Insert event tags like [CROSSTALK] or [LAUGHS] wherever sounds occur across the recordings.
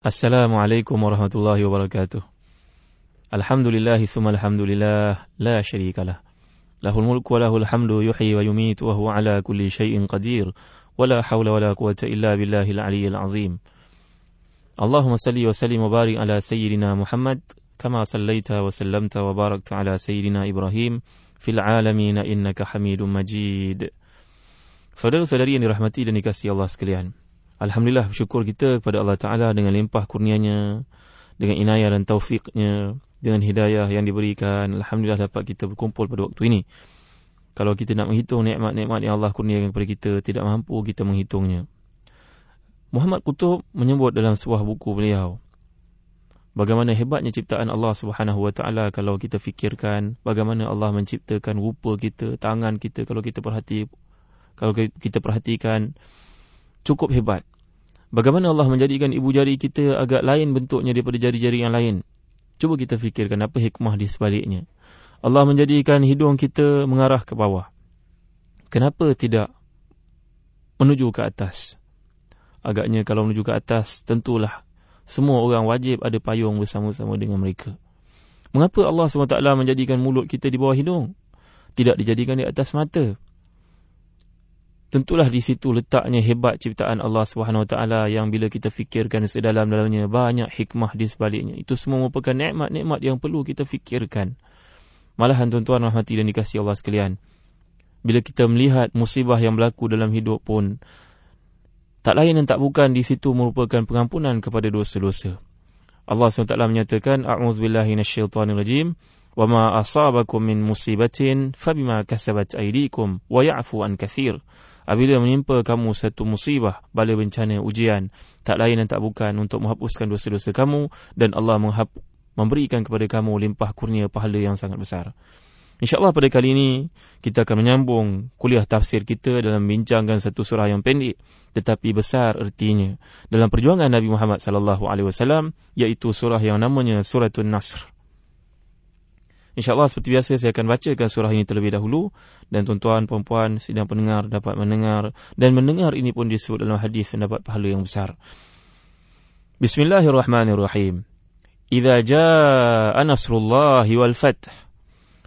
Assalamualaikum warahmatullahi wabarakatuh. Alhamdulillah thumma alhamdulillah la syarikalah. Lahul mulku wa lahul hamdu yuhyi wa yumitu wa huwa ala kulli syai'in qadir. Wa la hawla wa la quwata illa billahil aliyyil azim. Allahumma salli wa sallim wa barik ala sayyidina Muhammad kama sallaita wa sallamta wa barakta ala sayyidina Ibrahim fil alamin innaka Hamidum Majid. Saudara-saudari yang dirahmati dan dikasihi Allah sekalian. Alhamdulillah bersyukur kita kepada Allah Ta'ala dengan limpah kurnianya, dengan inayah dan taufiknya, dengan hidayah yang diberikan. Alhamdulillah dapat kita berkumpul pada waktu ini. Kalau kita nak menghitung nikmat-nikmat yang Allah kurniakan kepada kita, tidak mampu kita menghitungnya. Muhammad Qutub menyebut dalam sebuah buku beliau, bagaimana hebatnya ciptaan Allah Subhanahu Wa Taala kalau kita fikirkan bagaimana Allah menciptakan rupa kita, tangan kita kalau kita perhati kalau kita perhatikan cukup hebat. Bagaimana Allah menjadikan ibu jari kita agak lain bentuknya daripada jari-jari yang lain? Cuba kita fikirkan apa hikmah di sebaliknya. Allah menjadikan hidung kita mengarah ke bawah. Kenapa tidak menuju ke atas? Agaknya kalau menuju ke atas, tentulah semua orang wajib ada payung bersama-sama dengan mereka. Mengapa Allah SWT menjadikan mulut kita di bawah hidung? Tidak dijadikan di atas mata. Tentulah di situ letaknya hebat ciptaan Allah Subhanahu Wa Taala yang bila kita fikirkan sedalam-dalamnya banyak hikmah di sebaliknya. Itu semua merupakan nikmat-nikmat yang perlu kita fikirkan. Malahan tuan-tuan rahmati dan dikasihi Allah sekalian. Bila kita melihat musibah yang berlaku dalam hidup pun tak lain dan tak bukan di situ merupakan pengampunan kepada dosa-dosa. Allah SWT menyatakan a'udzubillahi minasyaitonirrajim wa ma asabakum min musibatin fabima kasabat aydikum wa ya'fu an katsir. Apabila menimpa kamu satu musibah, bala bencana, ujian, tak lain dan tak bukan untuk menghapuskan dosa-dosa kamu dan Allah menghap memberikan kepada kamu limpah kurnia pahala yang sangat besar. InsyaAllah pada kali ini kita akan menyambung kuliah tafsir kita dalam bincangkan satu surah yang pendek tetapi besar ertinya dalam perjuangan Nabi Muhammad wasallam iaitu surah yang namanya Suratul Nasr. InsyaAllah seperti biasa saya akan bacakan surah ini terlebih dahulu dan tuan-tuan puan-puan sidang pendengar dapat mendengar dan mendengar ini pun disebut dalam hadis mendapat pahala yang besar. Bismillahirrahmanirrahim. Idza jaa nasrullahi wal fath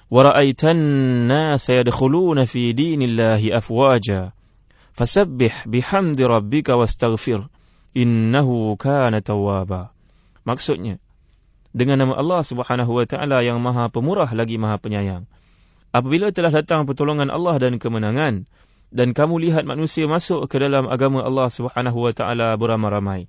wa ra'aitan nas yadkhuluna fi dinillahi afwaja fasabbih bihamdi rabbika wastaghfir innahu kana tawwaba. Maksudnya dengan nama Allah Subhanahu wa taala yang Maha Pemurah lagi Maha Penyayang. Apabila telah datang pertolongan Allah dan kemenangan dan kamu lihat manusia masuk ke dalam agama Allah Subhanahu wa taala beramai-ramai,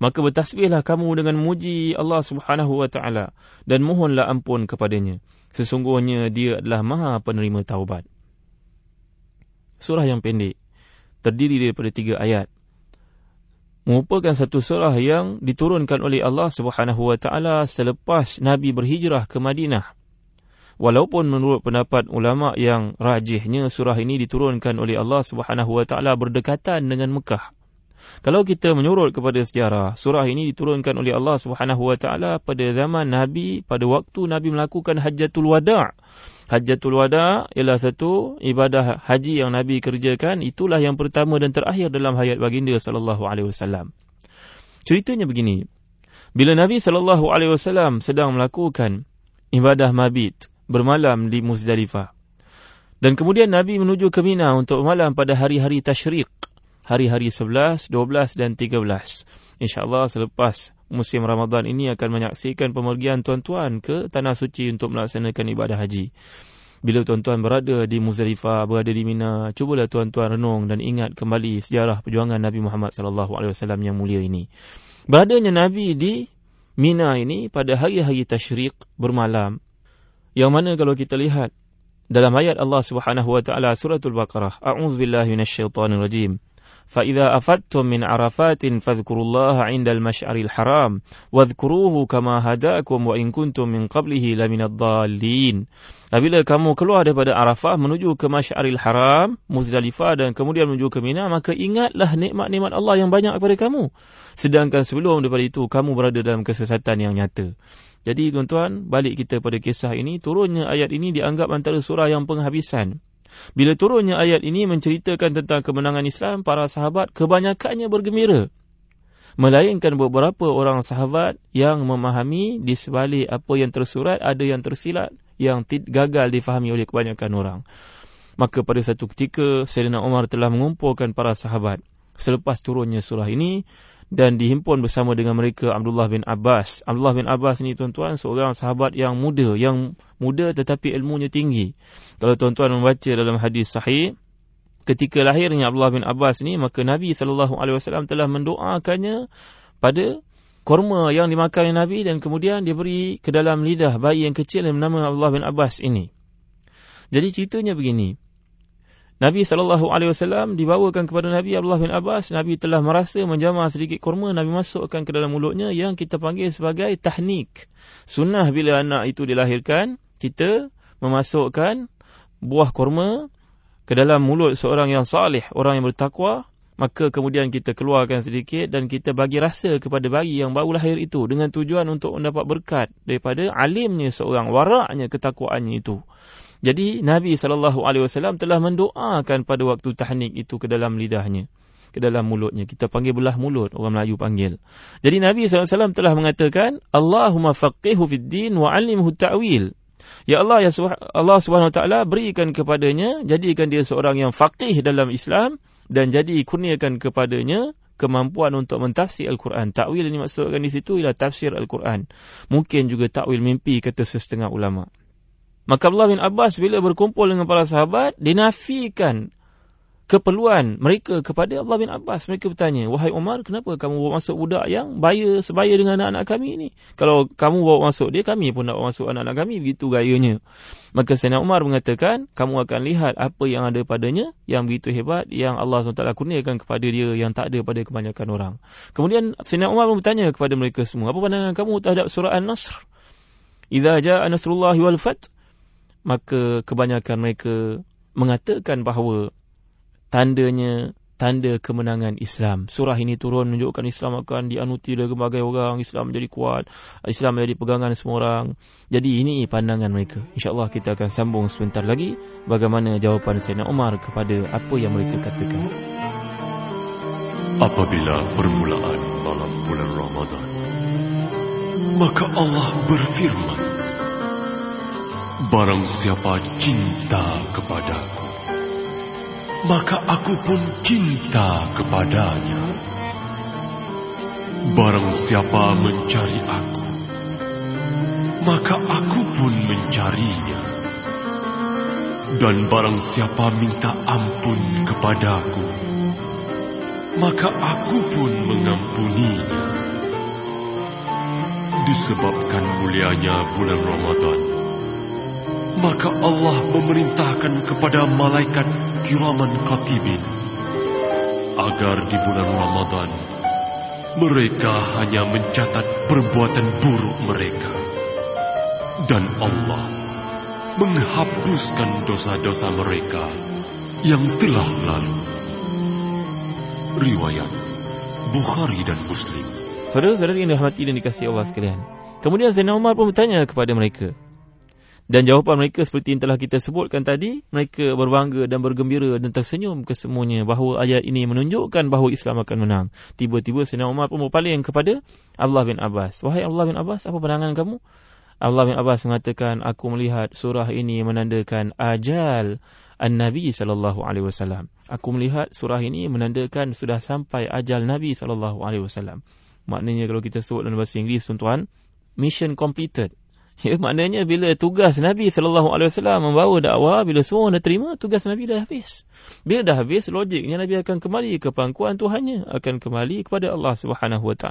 maka bertasbihlah kamu dengan memuji Allah Subhanahu wa taala dan mohonlah ampun kepadanya. Sesungguhnya Dia adalah Maha Penerima Taubat. Surah yang pendek terdiri daripada tiga ayat merupakan satu surah yang diturunkan oleh Allah Subhanahu wa taala selepas Nabi berhijrah ke Madinah. Walaupun menurut pendapat ulama yang rajihnya surah ini diturunkan oleh Allah Subhanahu wa taala berdekatan dengan Mekah. Kalau kita menyurut kepada sejarah, surah ini diturunkan oleh Allah Subhanahu wa taala pada zaman Nabi pada waktu Nabi melakukan Hajjatul Wada' Hajjatul Wada ialah satu ibadah haji yang Nabi kerjakan. Itulah yang pertama dan terakhir dalam hayat baginda sallallahu alaihi wasallam. Ceritanya begini. Bila Nabi sallallahu alaihi wasallam sedang melakukan ibadah mabit bermalam di Muzdalifah. Dan kemudian Nabi menuju ke Mina untuk malam pada hari-hari tasyriq. Hari-hari 11, 12 dan 13. InsyaAllah selepas musim Ramadan ini akan menyaksikan pemergian tuan-tuan ke Tanah Suci untuk melaksanakan ibadah haji. Bila tuan-tuan berada di Muzdalifah, berada di Mina, cubalah tuan-tuan renung dan ingat kembali sejarah perjuangan Nabi Muhammad wasallam yang mulia ini. Beradanya Nabi di Mina ini pada hari-hari tasyriq bermalam. Yang mana kalau kita lihat dalam ayat Allah Subhanahu wa taala suratul Baqarah, a'udzubillahi minasyaitonirrajim. فإذا أفدتم من عرفات فاذكروا الله عند المشعر الحرام واذكروه كما هداكم وإن كنتم من قبله لمن الضالين Apabila kamu keluar daripada Arafah menuju ke Masyaril Haram, Muzdalifah dan kemudian menuju ke Mina, maka ingatlah nikmat-nikmat Allah yang banyak kepada kamu. Sedangkan sebelum daripada itu, kamu berada dalam kesesatan yang nyata. Jadi tuan-tuan, balik kita pada kisah ini, turunnya ayat ini dianggap antara surah yang penghabisan. Bila turunnya ayat ini menceritakan tentang kemenangan Islam, para sahabat kebanyakannya bergembira. Melainkan beberapa orang sahabat yang memahami di sebalik apa yang tersurat ada yang tersilat yang gagal difahami oleh kebanyakan orang. Maka pada satu ketika Sayyidina Umar telah mengumpulkan para sahabat selepas turunnya surah ini dan dihimpun bersama dengan mereka Abdullah bin Abbas. Abdullah bin Abbas ini tuan-tuan seorang sahabat yang muda, yang muda tetapi ilmunya tinggi. Kalau tuan-tuan membaca dalam hadis sahih, ketika lahirnya Abdullah bin Abbas ini, maka Nabi SAW telah mendoakannya pada korma yang dimakan oleh Nabi dan kemudian diberi ke dalam lidah bayi yang kecil yang bernama Abdullah bin Abbas ini. Jadi ceritanya begini, Nabi SAW dibawakan kepada Nabi Abdullah bin Abbas. Nabi telah merasa menjamah sedikit kurma. Nabi masukkan ke dalam mulutnya yang kita panggil sebagai tahnik. Sunnah bila anak itu dilahirkan, kita memasukkan buah kurma ke dalam mulut seorang yang salih, orang yang bertakwa. Maka kemudian kita keluarkan sedikit dan kita bagi rasa kepada bayi yang baru lahir itu dengan tujuan untuk mendapat berkat daripada alimnya seorang, waraknya ketakwaannya itu. Jadi Nabi SAW telah mendoakan pada waktu tahnik itu ke dalam lidahnya. Ke dalam mulutnya. Kita panggil belah mulut. Orang Melayu panggil. Jadi Nabi SAW telah mengatakan. Allahumma faqihu fid din wa alimhu ta'wil. Ya Allah, ya Allah SWT berikan kepadanya. Jadikan dia seorang yang faqih dalam Islam. Dan jadi kurniakan kepadanya kemampuan untuk mentafsir Al-Quran. Ta'wil yang dimaksudkan di situ ialah tafsir Al-Quran. Mungkin juga ta'wil mimpi kata setengah ulama'. Maka Abdullah bin Abbas bila berkumpul dengan para sahabat, dinafikan keperluan mereka kepada Abdullah bin Abbas. Mereka bertanya, Wahai Umar, kenapa kamu bawa masuk budak yang baya sebaya dengan anak-anak kami ini? Kalau kamu bawa masuk dia, kami pun nak bawa masuk anak-anak kami. Begitu gayanya. Maka Sayyidina Umar mengatakan, kamu akan lihat apa yang ada padanya, yang begitu hebat, yang Allah SWT kurniakan kepada dia, yang tak ada pada kebanyakan orang. Kemudian Sayyidina Umar pun bertanya kepada mereka semua, apa pandangan kamu terhadap surah An-Nasr? Iza ja'a nasrullahi wal fath maka kebanyakan mereka mengatakan bahawa tandanya tanda kemenangan Islam. Surah ini turun menunjukkan Islam akan dianuti oleh berbagai orang, Islam menjadi kuat, Islam menjadi pegangan semua orang. Jadi ini pandangan mereka. InsyaAllah kita akan sambung sebentar lagi bagaimana jawapan Sayyidina Umar kepada apa yang mereka katakan. Apabila permulaan malam bulan Ramadan, maka Allah berfirman, Barang siapa cinta kepadaku, maka aku pun cinta kepadanya. Barang siapa mencari aku, maka aku pun mencarinya. Dan barang siapa minta ampun kepadaku, maka aku pun mengampuninya. Disebabkan mulianya bulan Ramadan, maka Allah memerintahkan kepada malaikat kiraman katibin agar di bulan Ramadan mereka hanya mencatat perbuatan buruk mereka dan Allah menghapuskan dosa-dosa mereka yang telah lalu. Riwayat Bukhari dan Muslim. Saudara-saudara yang dirahmati dan dikasihi Allah sekalian. Kemudian Zainal Umar pun bertanya kepada mereka, dan jawapan mereka seperti yang telah kita sebutkan tadi, mereka berbangga dan bergembira dan tersenyum kesemuanya bahawa ayat ini menunjukkan bahawa Islam akan menang. Tiba-tiba Sayyidina Umar pun berpaling kepada Abdullah bin Abbas. Wahai Abdullah bin Abbas, apa pandangan kamu? Abdullah bin Abbas mengatakan, aku melihat surah ini menandakan ajal An-Nabi sallallahu alaihi wasallam. Aku melihat surah ini menandakan sudah sampai ajal Nabi sallallahu alaihi wasallam. Maknanya kalau kita sebut dalam bahasa Inggeris tuan-tuan, mission completed. [LAUGHS] Ya, maknanya bila tugas Nabi SAW membawa dakwah, bila semua dah terima, tugas Nabi dah habis. Bila dah habis, logiknya Nabi akan kembali ke pangkuan Tuhannya, akan kembali kepada Allah SWT.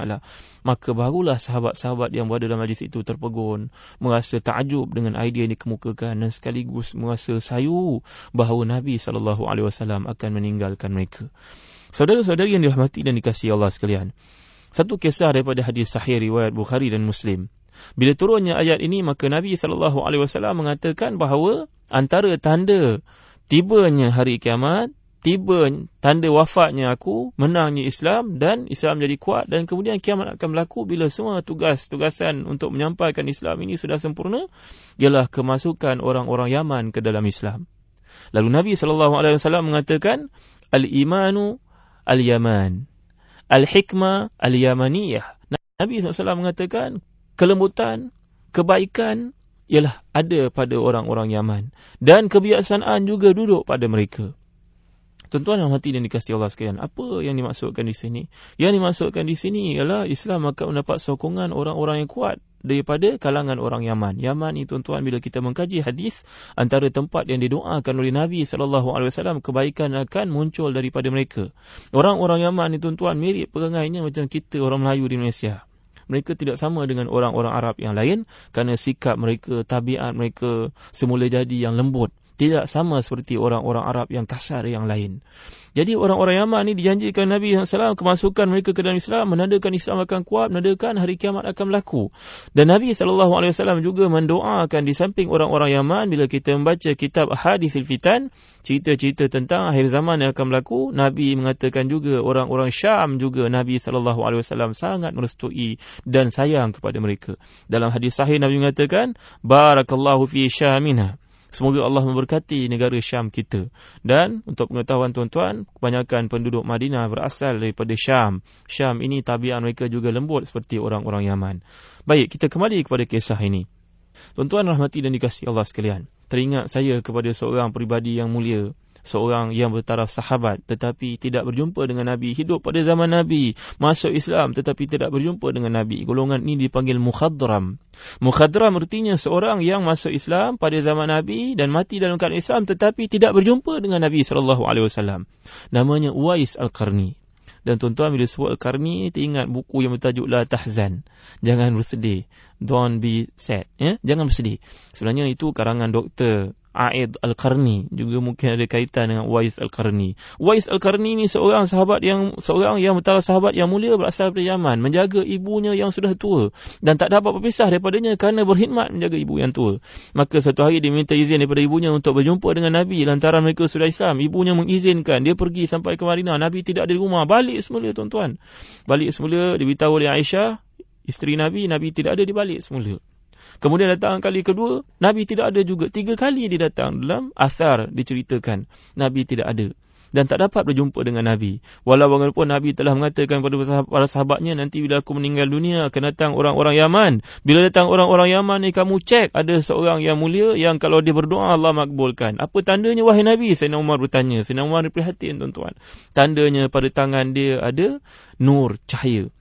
Maka barulah sahabat-sahabat yang berada dalam majlis itu terpegun, merasa takjub dengan idea yang dikemukakan dan sekaligus merasa sayu bahawa Nabi SAW akan meninggalkan mereka. Saudara-saudari yang dirahmati dan dikasihi Allah sekalian. Satu kisah daripada hadis sahih riwayat Bukhari dan Muslim. Bila turunnya ayat ini maka Nabi wasallam mengatakan bahawa antara tanda tibanya hari kiamat, tiba tanda wafatnya aku, menangnya Islam dan Islam jadi kuat dan kemudian kiamat akan berlaku bila semua tugas-tugasan untuk menyampaikan Islam ini sudah sempurna ialah kemasukan orang-orang Yaman ke dalam Islam. Lalu Nabi wasallam mengatakan al-imanu al-yaman. al-hikmah al-yamaniyah. Nabi SAW mengatakan kelembutan, kebaikan ialah ada pada orang-orang Yaman dan kebiasaan juga duduk pada mereka. Tuan-tuan yang hati dan dikasih Allah sekalian, apa yang dimaksudkan di sini? Yang dimaksudkan di sini ialah Islam akan mendapat sokongan orang-orang yang kuat daripada kalangan orang Yaman. Yaman ni tuan-tuan bila kita mengkaji hadis antara tempat yang didoakan oleh Nabi sallallahu alaihi wasallam kebaikan akan muncul daripada mereka. Orang-orang Yaman ni tuan-tuan mirip perangainya macam kita orang Melayu di Malaysia. Mereka tidak sama dengan orang-orang Arab yang lain kerana sikap mereka, tabiat mereka semula jadi yang lembut tidak sama seperti orang-orang Arab yang kasar yang lain. Jadi orang-orang Yaman ini dijanjikan Nabi SAW kemasukan mereka ke dalam Islam menandakan Islam akan kuat, menandakan hari kiamat akan berlaku. Dan Nabi SAW juga mendoakan di samping orang-orang Yaman bila kita membaca kitab Hadithil Fitan, cerita-cerita tentang akhir zaman yang akan berlaku, Nabi mengatakan juga orang-orang Syam juga Nabi SAW sangat merestui dan sayang kepada mereka. Dalam hadis sahih Nabi mengatakan, Barakallahu fi Syamina. Semoga Allah memberkati negara Syam kita. Dan untuk pengetahuan tuan-tuan, kebanyakan penduduk Madinah berasal daripada Syam. Syam ini tabiat mereka juga lembut seperti orang-orang Yaman. Baik, kita kembali kepada kisah ini. Tuan-tuan rahmati dan dikasih Allah sekalian. Teringat saya kepada seorang peribadi yang mulia seorang yang bertaraf sahabat tetapi tidak berjumpa dengan Nabi. Hidup pada zaman Nabi masuk Islam tetapi tidak berjumpa dengan Nabi. Golongan ini dipanggil mukhadram. Mukhadram artinya seorang yang masuk Islam pada zaman Nabi dan mati dalam keadaan Islam tetapi tidak berjumpa dengan Nabi sallallahu alaihi wasallam. Namanya Uwais al-Qarni. Dan tuan-tuan bila sebut Al-Qarni Ingat buku yang bertajuk La Tahzan. Jangan bersedih. Don't be sad ya? Jangan bersedih. Sebenarnya itu karangan doktor A'id Al-Qarni juga mungkin ada kaitan dengan Wais Al-Qarni. Wais Al-Qarni ni seorang sahabat yang seorang yang betul sahabat yang mulia berasal dari Yaman, menjaga ibunya yang sudah tua dan tak dapat berpisah daripadanya kerana berkhidmat menjaga ibu yang tua. Maka satu hari dia minta izin daripada ibunya untuk berjumpa dengan Nabi lantaran mereka sudah Islam. Ibunya mengizinkan dia pergi sampai ke Madinah. Nabi tidak ada di rumah. Balik semula tuan-tuan. Balik semula diberitahu oleh Aisyah, isteri Nabi, Nabi tidak ada di balik semula. Kemudian datang kali kedua, Nabi tidak ada juga. Tiga kali dia datang dalam asar diceritakan. Nabi tidak ada. Dan tak dapat berjumpa dengan Nabi. Walaupun Nabi telah mengatakan kepada para sahabatnya, nanti bila aku meninggal dunia, akan datang orang-orang Yaman. Bila datang orang-orang Yaman ni, kamu cek ada seorang yang mulia yang kalau dia berdoa, Allah makbulkan. Apa tandanya, wahai Nabi? Sayyidina Umar bertanya. Sayyidina Umar prihatin, tuan-tuan. Tandanya pada tangan dia ada nur, cahaya.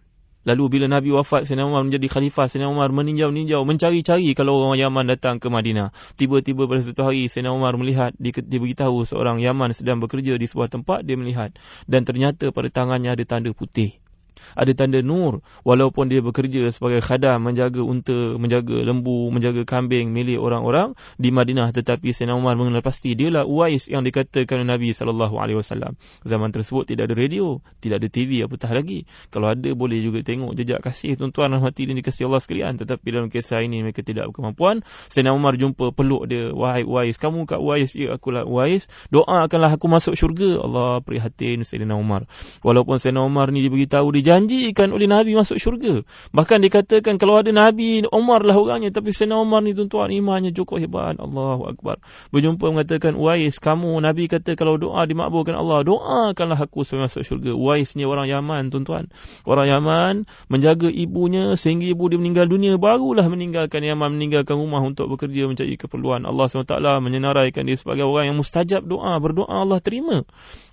Lalu bila Nabi wafat, Sayyidina Umar menjadi khalifah, Sayyidina Umar meninjau-ninjau, mencari-cari kalau orang Yaman datang ke Madinah. Tiba-tiba pada satu hari, Sayyidina Umar melihat, diberitahu seorang Yaman sedang bekerja di sebuah tempat, dia melihat. Dan ternyata pada tangannya ada tanda putih ada tanda nur walaupun dia bekerja sebagai khadam menjaga unta, menjaga lembu, menjaga kambing milik orang-orang di Madinah tetapi Sayyidina Umar mengenal pasti dialah Uwais yang dikatakan oleh Nabi sallallahu alaihi wasallam. Zaman tersebut tidak ada radio, tidak ada TV apatah lagi. Kalau ada boleh juga tengok jejak kasih tuan-tuan dan hati dan dikasihi Allah sekalian tetapi dalam kisah ini mereka tidak berkemampuan. Sayyidina Umar jumpa peluk dia, "Wahai Uwais, kamu kat Uwais, ya akulah Uwais. Doakanlah aku masuk syurga." Allah prihatin Sayyidina Umar. Walaupun Sayyidina Umar ni diberitahu di dijanjikan oleh Nabi masuk syurga. Bahkan dikatakan kalau ada Nabi, Umar lah orangnya. Tapi Sayyidina Umar ni tuan-tuan imannya cukup hebat. Allahu Akbar. Berjumpa mengatakan, Uwais, kamu Nabi kata kalau doa dimakbulkan Allah, doakanlah aku supaya masuk syurga. Uwais ni orang Yaman tuan-tuan. Orang Yaman menjaga ibunya sehingga ibu dia meninggal dunia. Barulah meninggalkan Yaman, meninggalkan rumah untuk bekerja mencari keperluan. Allah SWT menyenaraikan dia sebagai orang yang mustajab doa. Berdoa Allah terima.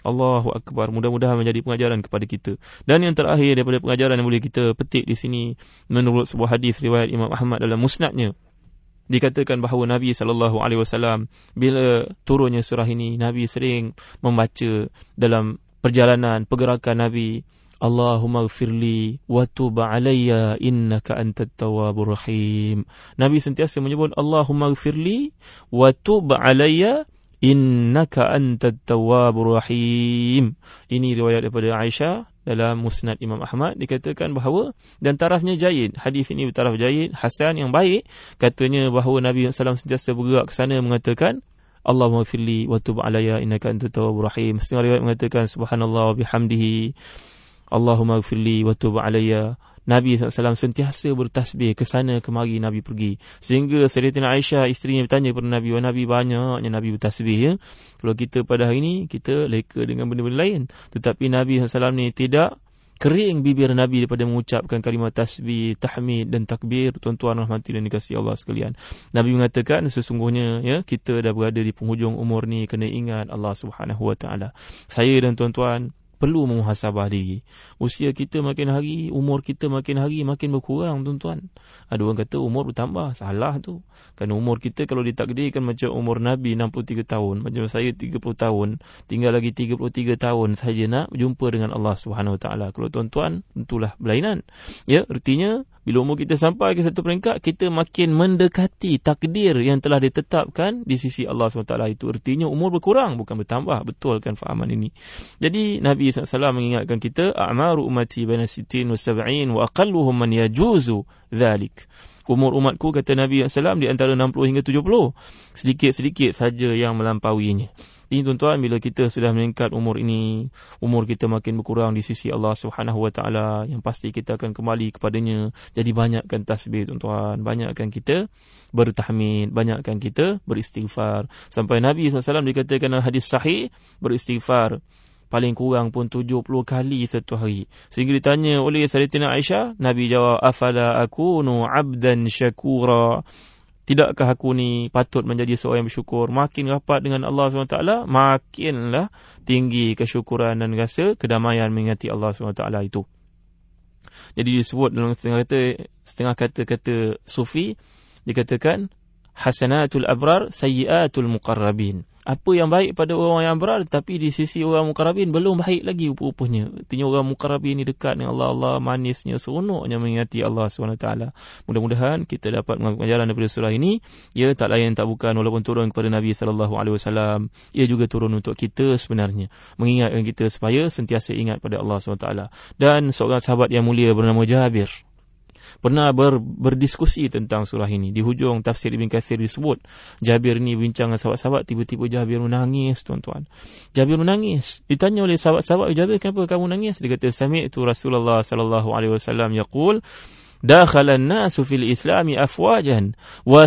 Allahu Akbar. Mudah-mudahan menjadi pengajaran kepada kita. Dan yang terakhir daripada pengajaran yang boleh kita petik di sini menurut sebuah hadis riwayat Imam Ahmad dalam musnadnya. Dikatakan bahawa Nabi sallallahu alaihi wasallam bila turunnya surah ini Nabi sering membaca dalam perjalanan pergerakan Nabi Allahumma gfirli wa tub alayya innaka antat tawwabur rahim. Nabi sentiasa menyebut Allahumma gfirli wa tub alayya innaka antat tawwabur rahim. Ini riwayat daripada Aisyah dalam musnad Imam Ahmad dikatakan bahawa dan tarafnya jayid hadis ini bertaraf jayid hasan yang baik. Katanya bahawa Nabi SAW sentiasa bergerak ke sana mengatakan Allahumma firli wa tub alayya innaka antat tawwabur rahim. Setengah riwayat mengatakan subhanallah wa bihamdihi Allahumma firli wa tub alayya Nabi SAW sentiasa bertasbih ke sana kemari Nabi pergi. Sehingga Sayyidatina Aisyah isterinya bertanya kepada Nabi, "Wahai Nabi banyaknya Nabi bertasbih ya. Kalau kita pada hari ini kita leka dengan benda-benda lain." Tetapi Nabi SAW ni tidak kering bibir Nabi daripada mengucapkan kalimat tasbih, tahmid dan takbir. Tuan-tuan rahmati dan dikasihi Allah sekalian. Nabi mengatakan sesungguhnya ya kita dah berada di penghujung umur ni kena ingat Allah Subhanahu Wa Taala. Saya dan tuan-tuan perlu memuhasabah diri. Usia kita makin hari, umur kita makin hari makin berkurang tuan-tuan. Ada orang kata umur bertambah, salah tu. Kerana umur kita kalau ditakdirkan macam umur Nabi 63 tahun, macam saya 30 tahun, tinggal lagi 33 tahun saja nak berjumpa dengan Allah Subhanahu Wa Taala. Kalau tuan-tuan, tentulah berlainan. Ya, artinya bila umur kita sampai ke satu peringkat, kita makin mendekati takdir yang telah ditetapkan di sisi Allah SWT. Itu artinya umur berkurang, bukan bertambah. Betul kan fahaman ini. Jadi Nabi SAW mengingatkan kita, A'maru baina sitin wa sab'in wa aqalluhum man yajuzu dhalik. Umur umatku, kata Nabi SAW, di antara 60 hingga 70. Sedikit-sedikit saja yang melampauinya. Ini tuan-tuan bila kita sudah meningkat umur ini, umur kita makin berkurang di sisi Allah Subhanahu Wa Taala, yang pasti kita akan kembali kepadanya. Jadi banyakkan tasbih tuan-tuan, banyakkan kita bertahmid, banyakkan kita beristighfar. Sampai Nabi SAW dikatakan dalam hadis sahih, beristighfar paling kurang pun 70 kali satu hari. Sehingga ditanya oleh Sayyidatina Aisyah, Nabi jawab, "Afala akunu 'abdan syakura?" Tidakkah aku ni patut menjadi seorang yang bersyukur? Makin rapat dengan Allah SWT, makinlah tinggi kesyukuran dan rasa kedamaian mengingati Allah SWT itu. Jadi disebut dalam setengah kata-kata sufi, dikatakan, Hasanatul abrar, sayyiatul muqarrabin apa yang baik pada orang yang berar tapi di sisi orang mukarrabin belum baik lagi rupa-rupanya. Artinya orang mukarrabin ni dekat dengan Allah, Allah manisnya, seronoknya mengingati Allah SWT. Mudah-mudahan kita dapat mengambil jalan daripada surah ini. Ia tak lain tak bukan walaupun turun kepada Nabi SAW. Ia juga turun untuk kita sebenarnya. Mengingatkan kita supaya sentiasa ingat pada Allah SWT. Dan seorang sahabat yang mulia bernama Jabir pernah ber, berdiskusi tentang surah ini. Di hujung tafsir Ibn Kathir disebut, Jabir ini bincang dengan sahabat-sahabat, tiba-tiba Jabir menangis, tuan-tuan. Jabir menangis. Ditanya oleh sahabat-sahabat, Jabir, kenapa kamu menangis? Dia kata, Sami' itu Rasulullah sallallahu alaihi wasallam yaqul, dakhala an-nasu fil islami afwajan wa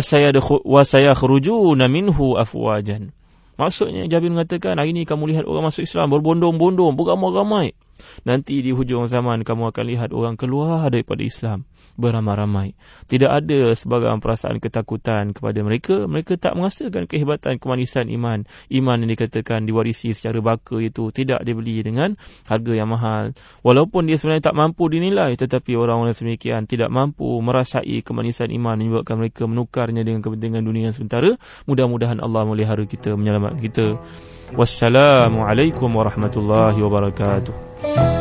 sayakhrujuna minhu afwajan. Maksudnya Jabir mengatakan hari ini kamu lihat orang masuk Islam berbondong-bondong, beramai-ramai. Nanti di hujung zaman kamu akan lihat orang keluar daripada Islam beramai-ramai. Tidak ada sebagai perasaan ketakutan kepada mereka. Mereka tak merasakan kehebatan kemanisan iman. Iman yang dikatakan diwarisi secara baka itu tidak dibeli dengan harga yang mahal. Walaupun dia sebenarnya tak mampu dinilai tetapi orang-orang semikian tidak mampu merasai kemanisan iman yang menyebabkan mereka menukarnya dengan kepentingan dunia sementara. Mudah-mudahan Allah melihara kita, menyelamatkan kita. Wassalamualaikum warahmatullahi wabarakatuh. thank you.